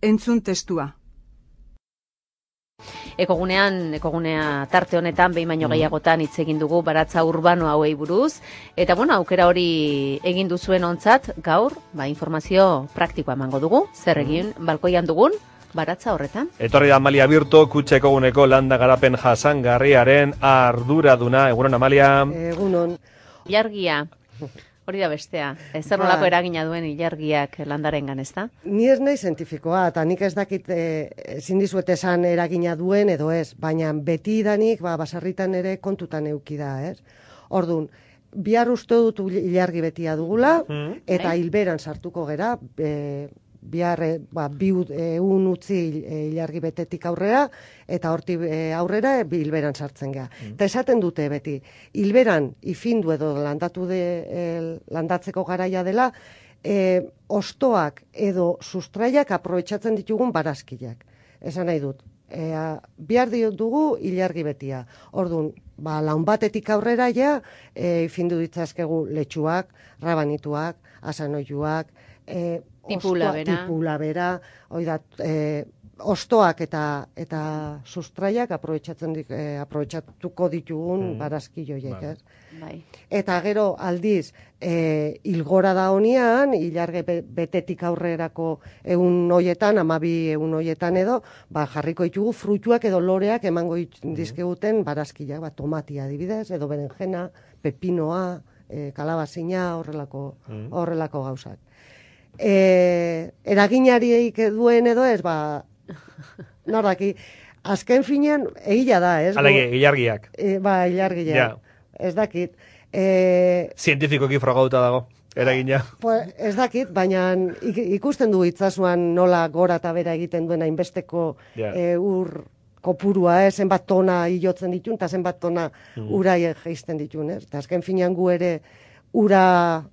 Entzun testua. Ekogunean, ekogunea tarte honetan behin baino gehiagotan hitz egin dugu baratza urbano hauei buruz eta bueno, aukera hori egin duzuen ontzat gaur, ba informazio praktikoa emango dugu. Zer egin balkoian dugun baratza horretan? Etorri da Amalia Birto, kutxe ekoguneko landa garapen jasangarriaren arduraduna. Egunon Amalia. Egunon. Ilargia. Hori da bestea. Ez zer Ba. nolako eragina duen ilargiak landarengan, ez da? Ni ez nahi zientifikoa, eta nik ez dakit e, ezin dizuet esan eragina duen edo ez, baina beti danik ba, basarritan ere kontutan euki da, ez? Orduan, bihar uste dut ilargi betia dugula, eta Bai. hilberan sartuko gera, e, bihar e, ba, bi ut- egun utzi e, ilargi betetik aurrera, eta horti e, aurrera e, bi hilberan sartzen gea. Eta esaten dute beti, hilberan ifindu edo landatu de, e, landatzeko garaia dela, e, ostoak edo sustraiak aprobetxatzen ditugun barazkiak. Esan nahi dut, e, a, bihar dugu ilargi betia. Orduan, ba, laun batetik aurrera ja, e, findu ditzazkegu letxuak, rabanituak, asanoiuak, e, Tipula ostoa- bera. tipula bera, hoi da, e, ostoak eta eta sustraiak aprobetxatzen dik, e, aprobetxatuko ditugun Mm. barazki joiek, ez? Bai. Eta gero aldiz, e, ilgora da honian, ilarge be- betetik aurrerako egun hoietan, amabi egun hoietan edo, ba, jarriko ditugu fruituak edo loreak emango dit- dizkiguten barazkiak, ba, tomatia adibidez, edo berenjena, pepinoa, e, kalabazina, horrelako, Mm. horrelako gauzak. E, eraginariek duen edo ez, ba, nordaki, azken finean, egia da, ez? Alege, ilargiak. E, ba, ilargilea. Ja. Ez dakit. E, Zientifikoki frogauta dago. Eragina. pues, ez dakit, baina ik- ikusten du itzasuan nola gora eta bera egiten duen hainbesteko Ja. e, ur kopurua, ez, zenbat tona hilotzen ditun, eta zenbat tona Mm. ura geisten ditun, ez? Eta azken finean gu ere ura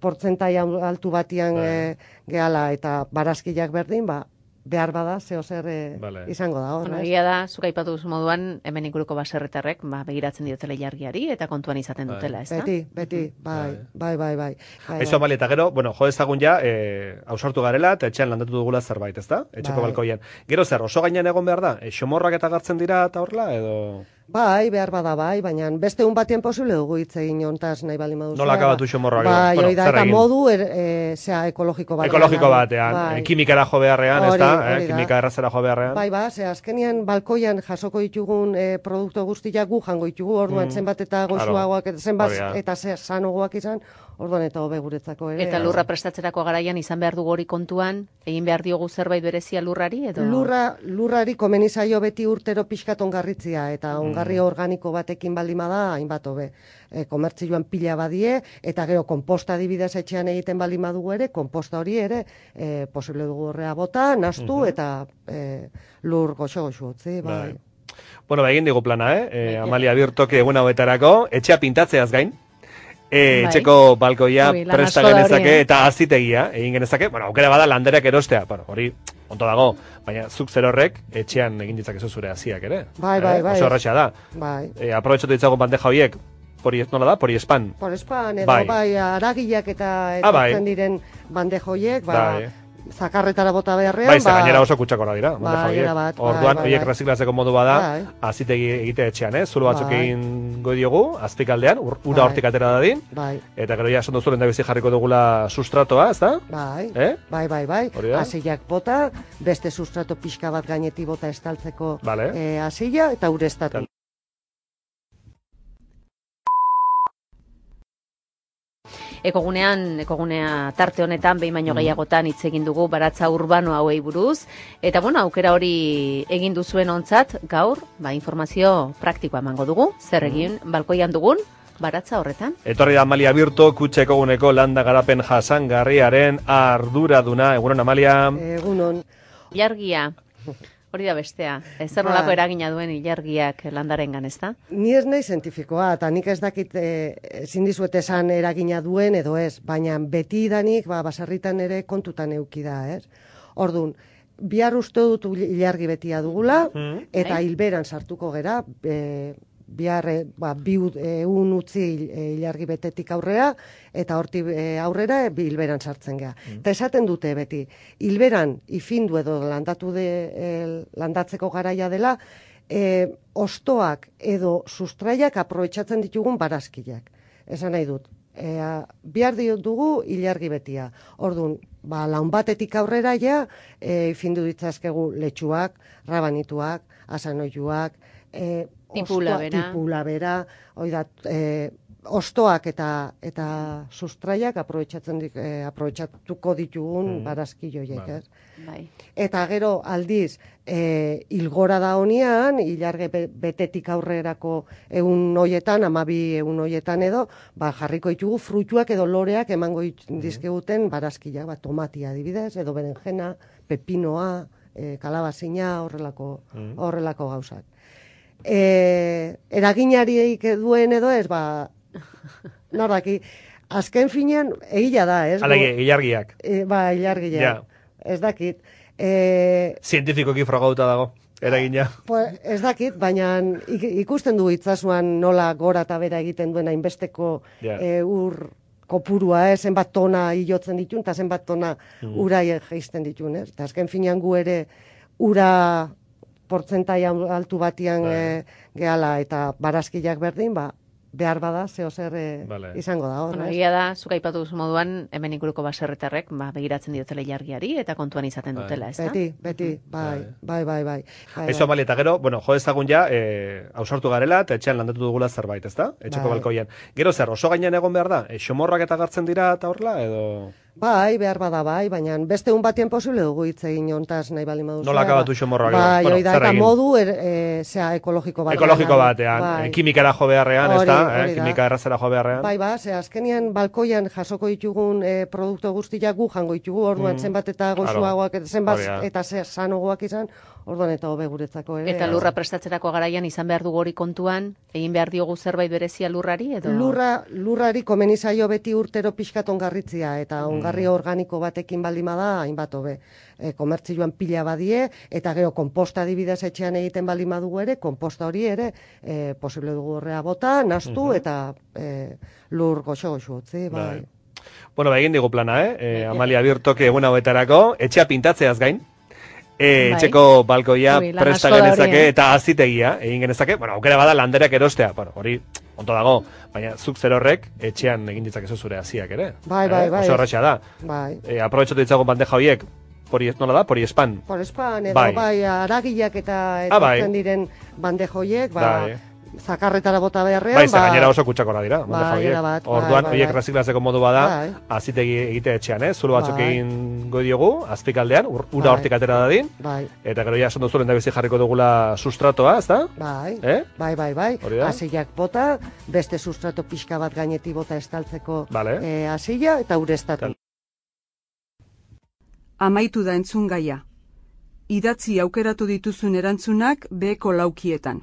portzentai altu batian Bai. e, gehala eta barazkiak berdin, ba, behar bada, zeo zer e, Vale. izango da, hor, Bueno, ez? egia da, zuk aipatu duzu moduan, hemen inguruko baserritarrek, ba, begiratzen diotela ilargiari eta kontuan izaten Bai. dutela, ez da? Beti, beti, bai, bai, bai, bai. bai, Aizu bai. Amalia, eta gero, bueno, jo ezagun ja, e, ausartu garela, eta etxean landatu dugula zerbait, ezta? Etxeko Bai. balkoian. Gero zer, oso gainean egon behar da? E, xomorrak eta gartzen dira eta horrela, edo... Bai, behar bada bai, baina beste un batien posible dugu hitz egin hontaz nahi bali modu. Nola akabatu xomorroak? Bai, Bueno, da, zer eta modu, er, e, zea, ekologiko batean. Ekologiko batean, Bai. e, kimikara jo beharrean, hori Eh, da. kimika errazera jo beharrean. Bai, ba, ze azkenian balkoian jasoko ditugun e, produktu guztiak gu jango ditugu, orduan Mm. zenbat eta eta zenbat eta ze sanogoak izan, orduan eta hobe guretzako ere. Eta lurra prestatzerako garaian izan behar dugu hori kontuan, egin behar diogu zerbait berezia lurrari edo? Lurra, lurrari komeni zaio beti urtero pixkat ongarritzia, eta Mm. ongarri organiko batekin baldin bada, hainbat hobe. E, komertzioan pila badie, eta gero komposta adibidez etxean egiten baldin badugu ere, komposta hori ere, e, posible dugu horrea bota, nastu, Mhm. eta e, lur goxo-goxo utzi, bai. Bai. Bueno, ba, egin digu plana, eh? E. Amalia Birtok egun hauetarako, etxea pintatzeaz gain. E, Bai. etxeko balkoia Ui, presta hori, genezake eh? eta azitegia egin genezake. Bueno, aukera bada landerak erostea. Bueno, hori onto dago, baina zuk zer horrek etxean egin ditzakezu zure hasiak ere. Bai, bai, Eh? bai. Oso erraxa da. Bai. E, aprobetxatu ditzagun bandeja horiek, pori, nola da, pori espan. Por espan, edo Bai. bai, aragiak eta Ah, bai. diren bandejoiek, ba, Bai. Zakarretara bota beharrean, Bai, ze ba, gainera oso kutxakora dira, horiek. erabat, bai, Orduan, bai, horiek bai. reziklatzeko modu bada, Bai. azitegi egite etxean, eh? Zulo batzuk Bai. egin diogu, azpikaldean, ur, ura hortik atera dadin, bai, eta gero ja esan duzu lehen bizi jarriko dugula sustratoa, ez da? bai, Eh? bai, bai, bai, da? hasiak bota, beste sustrato pixka bat gaineti bota estaltzeko Vale. eh, hasia, eta ureztatu. Ekogunean, ekogunea tarte honetan behin Mm. baino gehiagotan hitz egin dugu baratza urbano hauei buruz eta bueno, aukera hori egin duzuen ontzat gaur, ba informazio praktikoa emango dugu. Zer Mm. egin balkoian dugun baratza horretan? Etorri da Amalia Birto, kutxeko guneko landa garapen jasangarriaren arduraduna. Egunon, Amalia. Egunon, Ilargia. Hori da bestea. Ez zer Bai. nolako eragina duen ilargiak landarengan, ezta? ni ez nahi zientifikoa, eta nik ez dakit eh, ezin dizuet esan eragina duen edo ez, baina beti danik, ba, baserritan ere kontutan euki da, ez? Orduan, bihar uste dut ilargi betia dugula, Mm. eta Bai. hilberan sartuko gera, e, bihar e, ba, bi ut- e, un utzi e, ilargi betetik aurrera, eta horti aurrera bi hilberan sartzen gea. Eta esaten dute beti, hilberan ifindu edo landatu de, landatzeko garaia dela, e, ostoak edo sustraiak aprobetxatzen ditugun barazkiak. Esan nahi dut, e, bihar dugu ilargi betia. Orduan, ba, laun batetik aurrera ja, e, findu ditzazkegu letxuak, rabanituak, asanoiuak, e, Tipula ostoa- bera. tipula bera, hoi da, e, ostoak eta eta sustraiak aprobetxatzen dik, e, aprobetxatuko ditugun Mhm. barazki joiek, Vale. ez? Bai. Eta gero aldiz, e, ilgora da honian, ilarge be- betetik aurrerako egun hoietan, amabi egun hoietan edo, ba, jarriko ditugu fruituak edo loreak emango dit- dizkiguten barazkiak, ba, tomatia adibidez, edo berenjena, pepinoa, e, kalabazina, horrelako, Mhm. horrelako gauzak. E, eraginariek duen edo ez, ba, nordaki, azken finean, egia da, ez? Alege, ilargiak. E, ba, ilargia. Ja. Ez dakit. E, Zientifikoki frogauta dago, eragina. pues, ez dakit, baina ik- ikusten du itzasuan nola gora eta bera egiten duen hainbesteko Ja. e, ur kopurua, ez, zenbat tona hilotzen ditun, eta zenbat tona Mm. ura jeisten ditun, ez? Eta azken finean gu ere ura portzentai altu batian Bai. e, gehala eta barazkiak berdin, ba, behar bada, zeo zer e, Vale. izango da, hor, Bueno, egia da, zuk aipatu duzu moduan, hemen inguruko baserritarrek, ba, begiratzen diotela ilargiari eta kontuan izaten Bai. dutela, ezta? Beti, beti, bai, bai, bai, bai. bai, Aizu bai. Eta gero, bueno, jo ezagun ja, e, ausartu garela, eta etxean landatu dugula zerbait, ezta? Etxeko Bai. balkoian. Gero zer, oso gainean egon behar da? E, xomorrak eta gartzen dira eta horla, edo... Bai, behar bada bai, baina beste un batien posible dugu hitz egin hontaz nahi bali maduzu. Nola akabatu xomorroak edo? Bai, Bueno, da, eta modu, er, e, zea, ekologiko bat. Ekologiko batean, Bai. e, kimikara jo beharrean, hori Eh? da. Kimika errazera jo beharrean. Bai, ba, ze azkenian balkoian jasoko ditugun e, produktu guztiak gu jango ditugu, orduan Mm. zenbat eta eta zenbat eta ze sanogoak izan, orduan eta hobe guretzako ere. Eta lurra prestatzerako garaian izan behar dugu hori kontuan, egin behar diogu zerbait berezia lurrari edo Lurra, lurrari komeni zaio beti urtero pixkat ongarritzia, eta Mm. Ongarri organiko batekin baldin bada, hainbat hobe. E, komertzioan pila badie, eta gero komposta adibidez etxean egiten baldin badugu ere, komposta hori ere, e, posible dugu horrea bota, nastu, Mhm. eta e, lur goxo-goxo utzi, bai. Bai. Bueno, ba, egin digu plana, eh? E, Bai. Amalia Birtok egun hauetarako, etxea pintatzeaz gain. E, Bai. etxeko balkoia Ui, lan presta genezake eh? eta azitegia egin genezake. Bueno, aukera bada landerak erostea. Bueno, hori onto dago, baina zuk zer horrek etxean egin ditzakezu zure hasiak ere. Bai, bai, Eh? bai. Oso erraxa da. Bai. E, aprobetxatu ditzagun bandeja horiek, pori, nola da, pori espan. Por espan, edo Bai. bai, aragiak eta Ah, bai. etortzen diren bandejoiek, ba, Bai. Zakarretara bota beharrean, Bai, ze gainera oso kutsakorra dira. Bai, horiek. erabat, bai, Orduan, bai, horiek bai. reziklatzeko modu bada, Bai. azitegi egite etxean, eh? Zulo batzuk Bai. egin diogu, azpikaldean, ur, ura Bai. hortik atera dadin, Bai, eta gero ja esan duzu lehen bizi jarriko dugula sustratoa, ezta? bai, Eh? bai, bai, bai, Hori da? hasiak bota, beste sustrato pixka bat gainetik bota estaltzeko Vale. eh, hasia eta ureztatu. Amaitu da entzun gaia. Idatzi aukeratu dituzun erantzunak beheko laukietan.